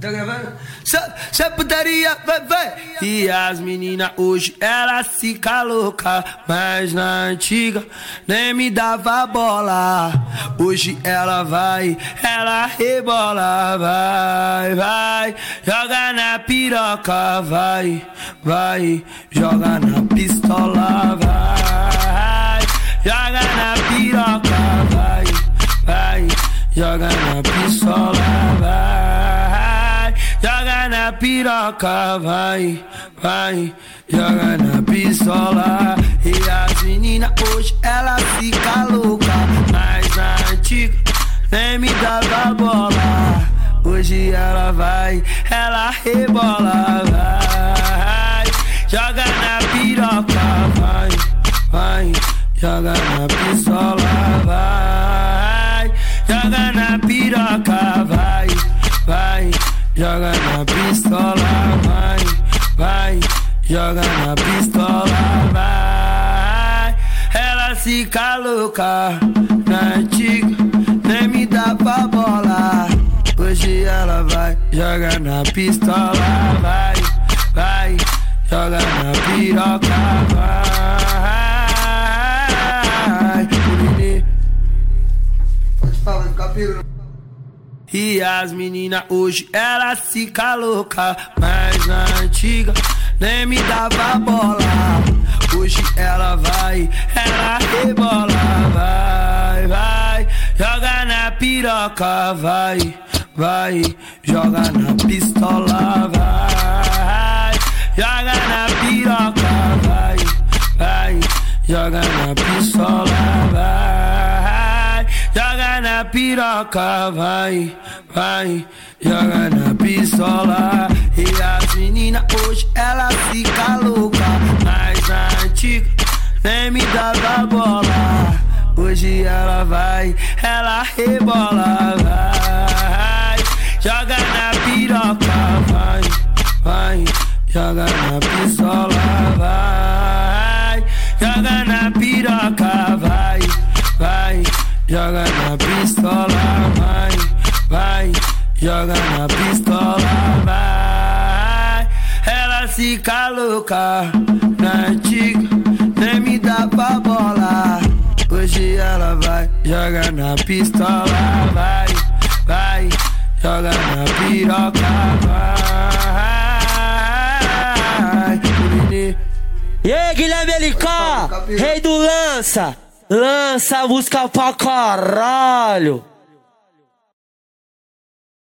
Tá gravando? Cê putaria, vai, vai. E as meninas hoje, elas fica louca. Mas na antiga, nem me dava bola. Hoje ela vai, ela rebola. Vai, vai. Joga na piroca, vai, vai. Joga na pistola, vai. Joga na piroca, vai, vai. Joga na pistola, vai. Joga na piroca, vai, vai. Joga na pistola. E as meninas hoje, ela fica louca. Mas antiga, nem me dava bola. Hoje ela vai, ela rebola, vai. Joga na piroca, vai, vai. Joga na pistola, vai. Joga na Joga na pistola, vai, vai. Joga na pistola, vai. Ela fica louca na antiga, nem me dá pra bola. Hoje ela vai, joga na pistola, vai, vai. Joga na piroca, vai. E as meninas hoje, elas fica louca Mas na antiga, nem me dava bola. Hoje ela vai, ela rebola. Vai, vai, joga na piroca. Vai, vai, joga na pistola. Vai, joga na piroca. Vai, vai, joga na pistola. Vai, joga na piroca Vai, vai, joga na pistola. E as meninas hoje, ela fica louca. Mas na antiga, nem me dava bola. Hoje ela vai, ela rebola Vai, joga na piroca Vai, vai, joga na pistola joga na pistola Vai, vai, joga na pistola Vai, ela fica louca na antiga, nem me dá pra bola. Hoje ela vai, joga na pistola, vai, vai, joga na piroca, vai. E aí, Guilherme LK, rei do lança, lança a música pra caralho.